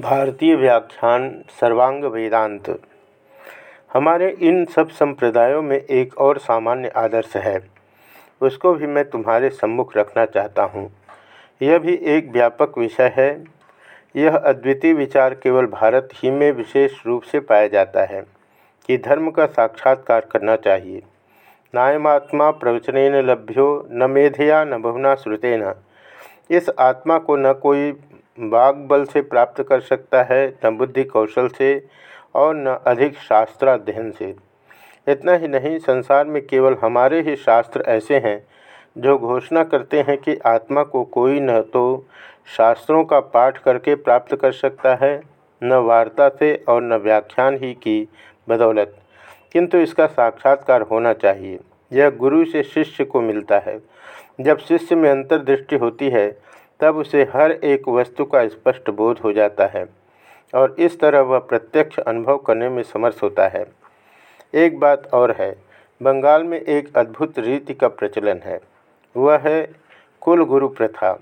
भारतीय व्याख्यान सर्वांग वेदांत। हमारे इन सब संप्रदायों में एक और सामान्य आदर्श है। उसको भी मैं तुम्हारे सम्मुख रखना चाहता हूँ। यह भी एक व्यापक विषय है। यह अद्वितीय विचार केवल भारत ही में विशेष रूप से पाया जाता है कि धर्म का साक्षात्कार करना चाहिए। नायमात्मा प्रवचन लभ्यो न मेधया न बहुना श्रुतेन। इस आत्मा को न कोई बाग बल से प्राप्त कर सकता है, न बुद्धि कौशल से और न अधिक शास्त्राध्ययन से। इतना ही नहीं, संसार में केवल हमारे ही शास्त्र ऐसे हैं, जो घोषणा करते हैं कि आत्मा को कोई न तो शास्त्रों का पाठ करके प्राप्त कर सकता है, न वार्ता से और न व्याख्यान ही की बदौलत। किंतु इसका साक्षात्कार होना चाहिए। यह गुरु से शिष्य को मिलता है। जब शिष्य में अंतर्दृष्टि होती है तब उसे हर एक वस्तु का स्पष्ट बोध हो जाता है और इस तरह वह प्रत्यक्ष अनुभव करने में समर्थ होता है। एक बात और है, बंगाल में एक अद्भुत रीति का प्रचलन है। वह है कुल गुरु प्रथा।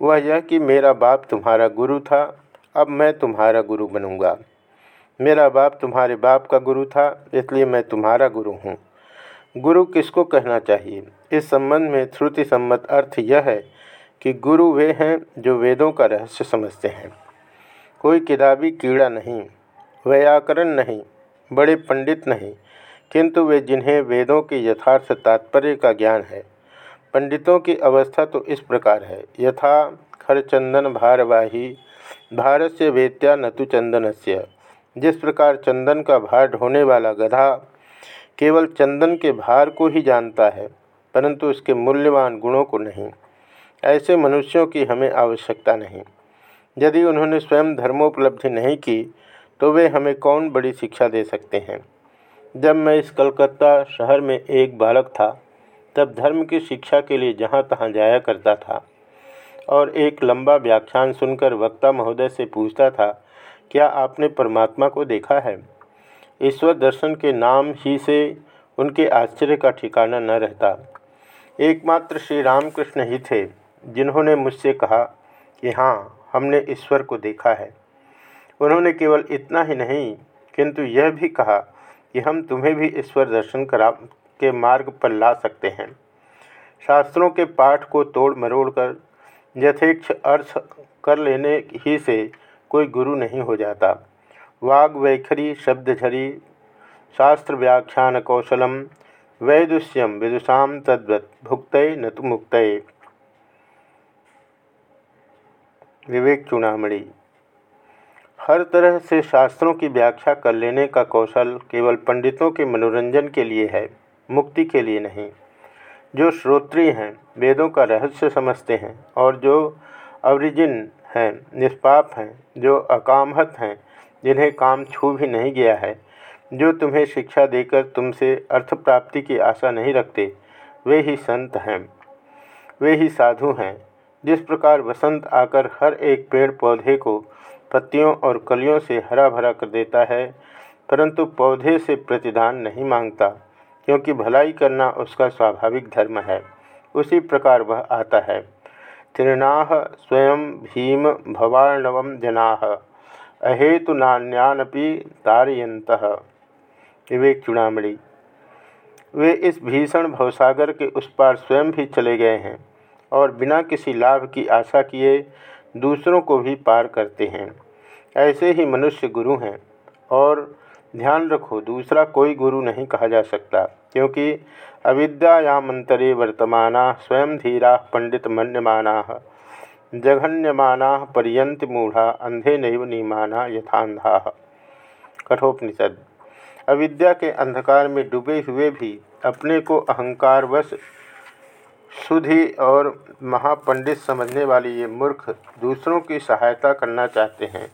वह यह कि मेरा बाप तुम्हारा गुरु था, अब मैं तुम्हारा गुरु बनूँगा। मेरा बाप तुम्हारे बाप का गुरु था, इसलिए मैं तुम्हारा गुरु हूँ। गुरु किसको कहना चाहिए? इस संबंध में श्रुति सम्मत अर्थ यह है कि गुरु वे हैं जो वेदों का रहस्य समझते हैं। कोई किताबी कीड़ा नहीं व्याकरण नहीं, बड़े पंडित नहीं, किंतु वे जिन्हें वेदों के यथार्थ तात्पर्य का ज्ञान है। पंडितों की अवस्था तो इस प्रकार है, यथा खरचंदन भारवाही भारत से वेत्या नतु चंदन से जिस प्रकार चंदन का भार ढोने वाला गधा केवल चंदन के भार को ही जानता है, परंतु उसके मूल्यवान गुणों को नहीं। ऐसे मनुष्यों की हमें आवश्यकता नहीं। यदि उन्होंने स्वयं धर्मोपलब्धि नहीं की तो वे हमें कौन बड़ी शिक्षा दे सकते हैं? जब मैं इस कलकत्ता शहर में एक बालक था, तब धर्म की शिक्षा के लिए जहाँ तहाँ जाया करता था और एक लंबा व्याख्यान सुनकर वक्ता महोदय से पूछता था, क्या आपने परमात्मा को देखा है? ईश्वर दर्शन के नाम ही से उनके आश्चर्य का ठिकाना न रहता। एकमात्र श्री रामकृष्ण ही थे। जिन्होंने मुझसे कहा कि हाँ हमने ईश्वर को देखा है। उन्होंने केवल इतना ही नहीं, किंतु यह भी कहा कि हम तुम्हें भी ईश्वर दर्शन करा के मार्ग पर ला सकते हैं। शास्त्रों के पाठ को तोड़ मरोड़ कर यथेक्ष अर्थ कर लेने ही से कोई गुरु नहीं हो जाता। वाग वैखरी शब्दझरी शास्त्र व्याख्यान कौशलम, वैदुष्यम विदुषा तद्वत भुक्त न तो मुक्त विवेक चूड़ामणि हर तरह से शास्त्रों की व्याख्या कर लेने का कौशल केवल पंडितों के मनोरंजन के लिए है, मुक्ति के लिए नहीं। जो श्रोत्रिय हैं, वेदों का रहस्य समझते हैं और जो अवरिजिन हैं, निष्पाप हैं, जो अकामहत हैं, जिन्हें काम छू भी नहीं गया है, जो तुम्हें शिक्षा देकर तुमसे अर्थ प्राप्ति की आशा नहीं रखते, वे ही संत हैं। वे ही साधु हैं जिस प्रकार वसंत आकर हर एक पेड़ पौधे को पत्तियों और कलियों से हरा भरा कर देता है, परंतु पौधे से प्रतिदान नहीं माँगता, क्योंकि भलाई करना उसका स्वाभाविक धर्म है। उसी प्रकार वह आता है। तृणाह स्वयं भीम भवाणव जना, अहेतु नान्यानपि तारयंत विवेक चुड़ामी वे इस भीषण भवसागर के उस पार स्वयं भी चले गए हैं। और बिना किसी लाभ की आशा किए दूसरों को भी पार करते हैं। ऐसे ही मनुष्य गुरु हैं और ध्यान रखो, दूसरा कोई गुरु नहीं कहा जा सकता, क्योंकि अविद्यामंतरे वर्तमान स्वयं धीरा पंडित मन्यमाना, जघन्यमाना पर्यंत मूढ़ा, अंधे नैव नीमाना यथांधा कठोपनिषद। अविद्या के अंधकार में डूबे हुए भी अपने को अहंकारवश सुधि और महापंडित समझने वाले ये मूर्ख दूसरों की सहायता करना चाहते हैं,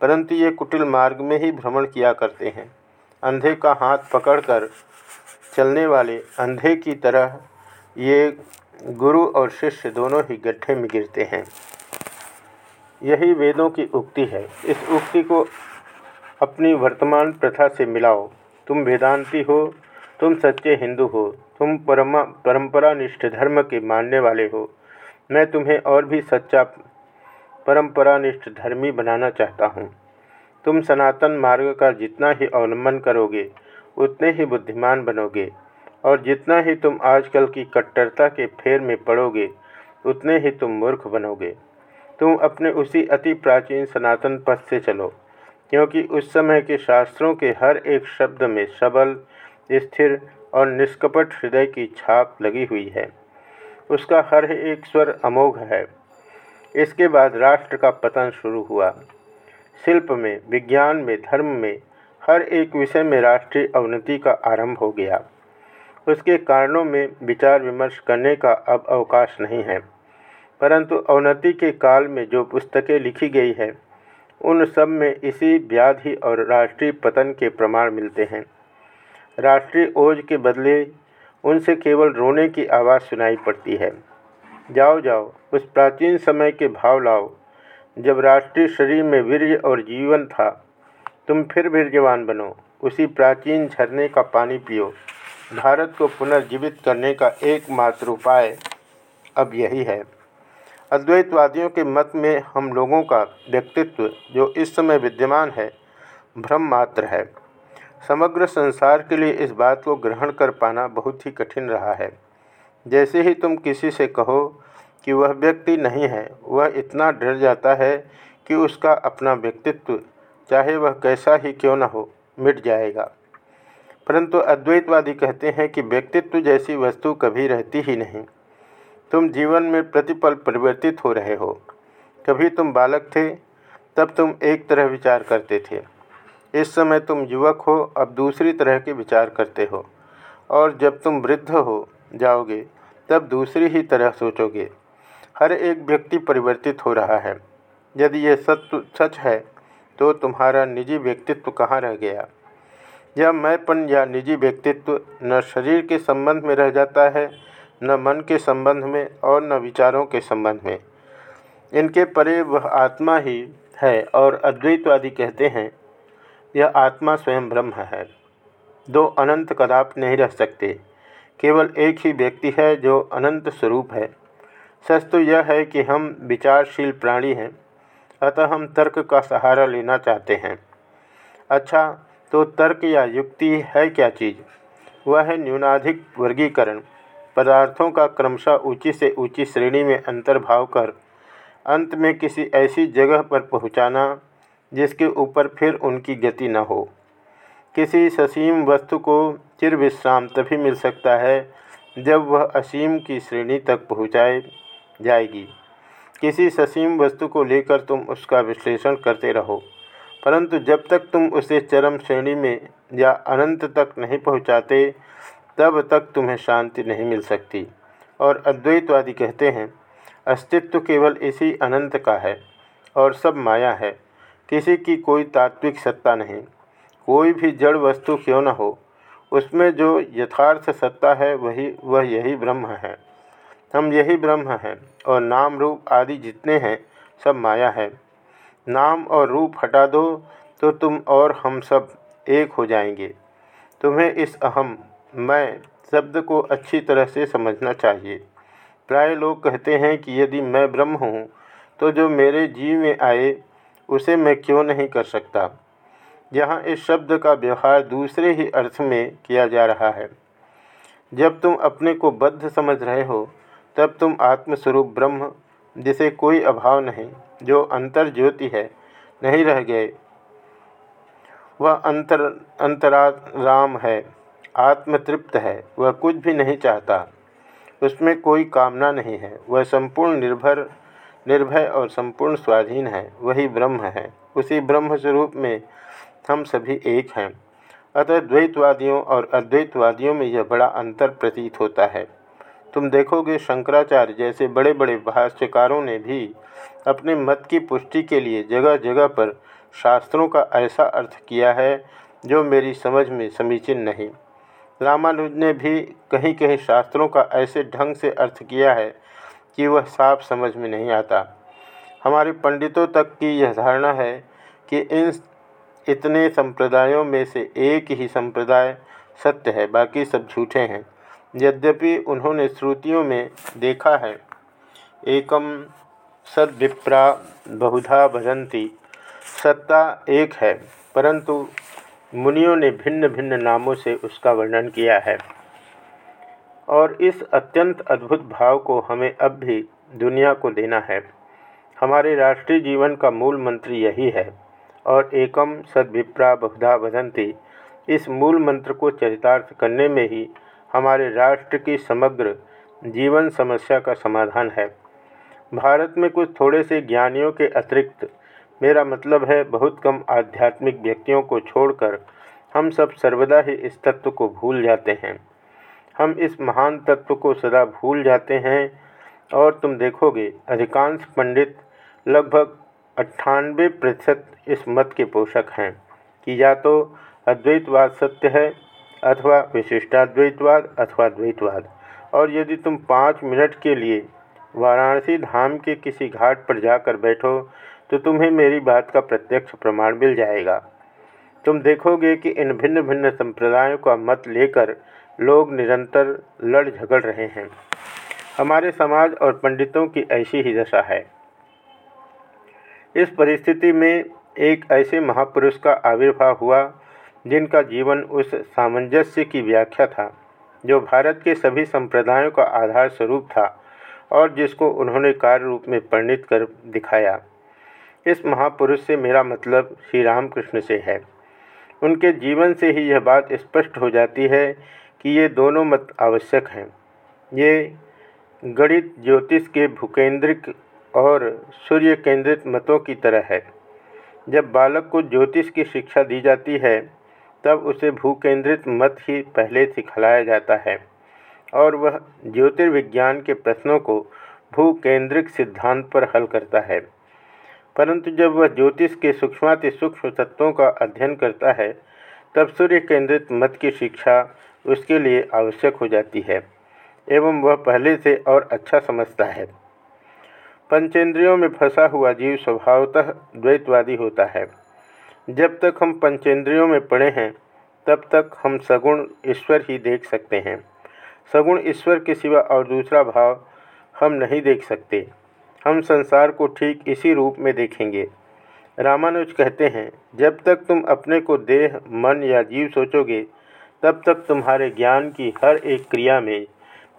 परंतु ये कुटिल मार्ग में ही भ्रमण किया करते हैं। अंधे का हाथ पकड़कर चलने वाले अंधे की तरह ये गुरु और शिष्य दोनों ही गड्ढे में गिरते हैं। यही वेदों की उक्ति है। इस उक्ति को अपनी वर्तमान प्रथा से मिलाओ। तुम वेदांती हो तुम सच्चे हिंदू हो, तुम परमा परंपरा निष्ठ धर्म के मानने वाले हो। मैं तुम्हें और भी सच्चा, परंपरानिष्ठ धर्मी बनाना चाहता हूँ। तुम सनातन मार्ग का जितना ही अवलंबन करोगे, उतने ही बुद्धिमान बनोगे, और जितना ही तुम आजकल की कट्टरता के फेर में पड़ोगे, उतने ही तुम मूर्ख बनोगे। तुम अपने उसी अति प्राचीन सनातन पथ से चलो, क्योंकि उस समय के शास्त्रों के हर एक शब्द में सबल स्थिर और निष्कपट हृदय की छाप लगी हुई है। उसका हर एक स्वर अमोघ है। इसके बाद राष्ट्र का पतन शुरू हुआ। शिल्प में, विज्ञान में, धर्म में, हर एक विषय में राष्ट्रीय अवनति का आरंभ हो गया। उसके कारणों में विचार विमर्श करने का अब अवकाश नहीं है। परंतु अवनति के काल में जो पुस्तकें लिखी गई है, उन सब में इसी व्याधि और राष्ट्रीय पतन के प्रमाण मिलते हैं। राष्ट्रीय ओज के बदले उनसे केवल रोने की आवाज़ सुनाई पड़ती है। जाओ जाओ, उस प्राचीन समय के भाव लाओ, जब राष्ट्रीय शरीर में वीर्य और जीवन था, तुम फिर वीरजवान बनो, उसी प्राचीन झरने का पानी पियो। भारत को पुनर्जीवित करने का एकमात्र उपाय अब यही है। अद्वैतवादियों के मत में हम लोगों का व्यक्तित्व, जो इस समय विद्यमान है भ्रम मात्र है। समग्र संसार के लिए इस बात को ग्रहण कर पाना बहुत ही कठिन रहा है। जैसे ही तुम किसी से कहो कि वह व्यक्ति नहीं है, वह इतना डर जाता है कि उसका अपना व्यक्तित्व, चाहे वह कैसा ही क्यों न हो, मिट जाएगा। परंतु अद्वैतवादी कहते हैं कि व्यक्तित्व जैसी वस्तु कभी रहती ही नहीं। तुम जीवन में प्रतिपल परिवर्तित हो रहे हो। कभी तुम बालक थे, तब तुम एक तरह विचार करते थे। इस समय तुम युवक हो, अब दूसरी तरह के विचार करते हो। और जब तुम वृद्ध हो जाओगे, तब दूसरी ही तरह सोचोगे। हर एक व्यक्ति परिवर्तित हो रहा है। यदि यह सत्य, सच है तो तुम्हारा निजी व्यक्तित्व कहाँ रह गया? यह मैंपन या निजी व्यक्तित्व न शरीर के संबंध में रह जाता है, न मन के संबंध में और न विचारों के संबंध में। इनके परे वह आत्मा ही है और अद्वैतवादी कहते हैं यह आत्मा स्वयं ब्रह्म है। दो अनंत कदाप नहीं रह सकते। केवल एक ही व्यक्ति है जो अनंत स्वरूप है। सच तो यह है कि हम विचारशील प्राणी हैं, अतः हम तर्क का सहारा लेना चाहते हैं। अच्छा तो तर्क या युक्ति है क्या चीज़? वह है न्यूनाधिक वर्गीकरण। पदार्थों का क्रमशः ऊँची से ऊँची श्रेणी में अंतर्भाव कर, अंत में किसी ऐसी जगह पर पहुंचाना जिसके ऊपर फिर उनकी गति न हो। किसी ससीम वस्तु को चिर विश्राम तभी मिल सकता है, जब वह असीम की श्रेणी तक पहुँचाए जाएगी। किसी ससीम वस्तु को लेकर तुम उसका विश्लेषण करते रहो, परंतु जब तक तुम उसे चरम श्रेणी में या अनंत तक नहीं पहुँचाते, तब तक तुम्हें शांति नहीं मिल सकती। और अद्वैतवादी कहते हैं, अस्तित्व केवल इसी अनंत का है और सब माया है। किसी की कोई तात्विक सत्ता नहीं, कोई भी जड़ वस्तु क्यों न हो, उसमें जो यथार्थ सत्ता है वही, वह यही ब्रह्म है। हम यही ब्रह्म हैं और नाम रूप आदि जितने हैं, सब माया है। नाम और रूप हटा दो तो तुम और हम सब एक हो जाएँगे। तुम्हें इस अहम, मैं शब्द को अच्छी तरह से समझना चाहिए। प्राय लोग कहते हैं कि यदि मैं ब्रह्म हूँ तो जो मेरे जीव में आए उसे मैं क्यों नहीं कर सकता? यहाँ इस शब्द का व्यवहार दूसरे ही अर्थ में किया जा रहा है। जब तुम अपने को बद्ध समझ रहे हो, तब तुम आत्मस्वरूप ब्रह्म, जिसे कोई अभाव नहीं, जो अंतर ज्योति है, नहीं रह गए। वह अंतर, अंतराराम है, आत्मतृप्त है, वह कुछ भी नहीं चाहता। उसमें कोई कामना नहीं है, वह संपूर्ण निर्भर निर्भय और संपूर्ण स्वाधीन है, वही ब्रह्म है। उसी ब्रह्म स्वरूप में हम सभी एक हैं। अतः द्वैतवादियों और अद्वैतवादियों में यह बड़ा अंतर प्रतीत होता है। तुम देखोगे शंकराचार्य जैसे बड़े बड़े भाष्यकारों ने भी अपने मत की पुष्टि के लिए जगह जगह पर शास्त्रों का ऐसा अर्थ किया है, जो मेरी समझ में समीचीन नहीं। रामानुज ने भी कहीं कहीं शास्त्रों का ऐसे ढंग से अर्थ किया है कि वह साफ़ समझ में नहीं आता। हमारे पंडितों तक की यह धारणा है कि इन इतने संप्रदायों में से एक ही संप्रदाय सत्य है, बाकी सब झूठे हैं। यद्यपि उन्होंने श्रुतियों में देखा है एकम सद्विप्रा बहुधा भजंती सत्ता एक है, परंतु मुनियों ने भिन्न भिन्न नामों से उसका वर्णन किया है। और इस अत्यंत अद्भुत भाव को हमें अब भी दुनिया को देना है। हमारे राष्ट्रीय जीवन का मूल मंत्र यही है और एकम सद्विप्रा बहुधा भजंती इस मूल मंत्र को चरितार्थ करने में ही हमारे राष्ट्र की समग्र जीवन समस्या का समाधान है। भारत में कुछ थोड़े से ज्ञानियों के अतिरिक्त मेरा मतलब है बहुत कम आध्यात्मिक व्यक्तियों को छोड़कर हम सब सर्वदा ही इस तत्व को भूल जाते हैं। हम इस महान तत्व को सदा भूल जाते हैं और तुम देखोगे, अधिकांश पंडित लगभग अट्ठानबे प्रतिशत इस मत के पोषक हैं कि या तो अद्वैतवाद सत्य है अथवा विशिष्टाद्वैतवाद अथवा द्वैतवाद। और यदि तुम पाँच मिनट के लिए वाराणसी धाम के किसी घाट पर जाकर बैठो तो तुम्हें मेरी बात का प्रत्यक्ष प्रमाण मिल जाएगा। तुम देखोगे कि इन भिन्न भिन्न संप्रदायों का मत लेकर लोग निरंतर लड़ झगड़ रहे हैं। हमारे समाज और पंडितों की ऐसी ही दशा है। इस परिस्थिति में एक ऐसे महापुरुष का आविर्भाव हुआ, जिनका जीवन उस सामंजस्य की व्याख्या था, जो भारत के सभी संप्रदायों का आधार स्वरूप था और जिसको उन्होंने कार्य रूप में परिणित कर दिखाया। इस महापुरुष से मेरा मतलब श्री रामकृष्ण से है। उनके जीवन से ही यह बात स्पष्ट हो जाती है कि ये दोनों मत आवश्यक हैं। ये गणित, ज्योतिष के भूकेंद्रिक और सूर्य केंद्रित मतों की तरह है। जब बालक को ज्योतिष की शिक्षा दी जाती है, तब उसे भूकेंद्रित मत ही पहले सिखलाया जाता है और वह ज्योतिर्विज्ञान के प्रश्नों को भूकेंद्रिक सिद्धांत पर हल करता है। परंतु जब वह ज्योतिष के सूक्ष्माति सूक्ष्म तत्वों का अध्ययन करता है, तब सूर्य केंद्रित मत की शिक्षा उसके लिए आवश्यक हो जाती है, एवं वह पहले से और अच्छा समझता है। पंचेंद्रियों में फंसा हुआ जीव स्वभावतः द्वैतवादी होता है। जब तक हम पंचेंद्रियों में पड़े हैं, तब तक हम सगुण ईश्वर ही देख सकते हैं। सगुण ईश्वर के सिवा और दूसरा भाव हम नहीं देख सकते। हम संसार को ठीक इसी रूप में देखेंगे। रामानुज कहते हैं, जब तक तुम अपने को देह, मन या जीव सोचोगे तब तक तुम्हारे ज्ञान की हर एक क्रिया में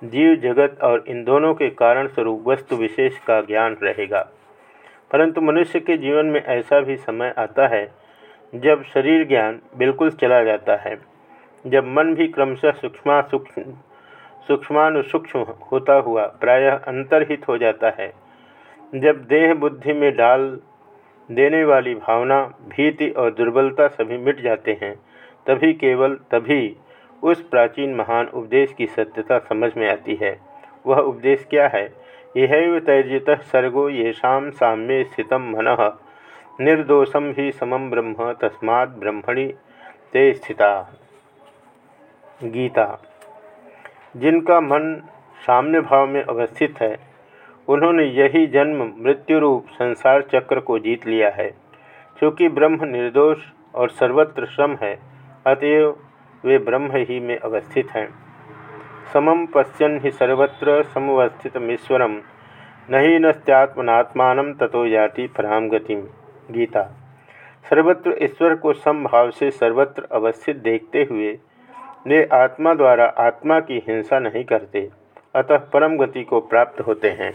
जीव जगत और इन दोनों के कारण स्वरूप वस्तु विशेष का ज्ञान रहेगा। परंतु मनुष्य के जीवन में ऐसा भी समय आता है, जब शरीर ज्ञान बिल्कुल चला जाता है, जब मन भी क्रमशः सूक्ष्मा सूक्ष्म, सूक्ष्मानुसूक्ष्म होता हुआ प्रायः अंतर्हित हो जाता है, जब देह बुद्धि में डाल देने वाली भावना, भीति और दुर्बलता सभी मिट जाते हैं तभी केवल तभी उस प्राचीन महान उपदेश की सत्यता समझ में आती है। वह उपदेश क्या है? यह तैर्जित सर्गो येषा साम्य स्थित मन निर्दोषम ही समम ब्रह्म तस्मा ब्रह्मणि ते स्थिता। गीता। जिनका मन साम्य भाव में अवस्थित है, उन्होंने यही जन्म, मृत्यु रूप, संसार चक्र को जीत लिया है। क्योंकि ब्रह्म निर्दोष और सर्वत्र श्रम है अतएव वे ब्रह्म ही में अवस्थित हैं। समम पश्यन ही सर्वत्र समवस्थितमीश्वरम नहीं नस्त्यात्मनात्मा तथो जाति पराम गतिम गीता। सर्वत्र ईश्वर को समभाव से सर्वत्र अवस्थित देखते हुए वे आत्मा द्वारा आत्मा की हिंसा नहीं करते, अतः परम गति को प्राप्त होते हैं।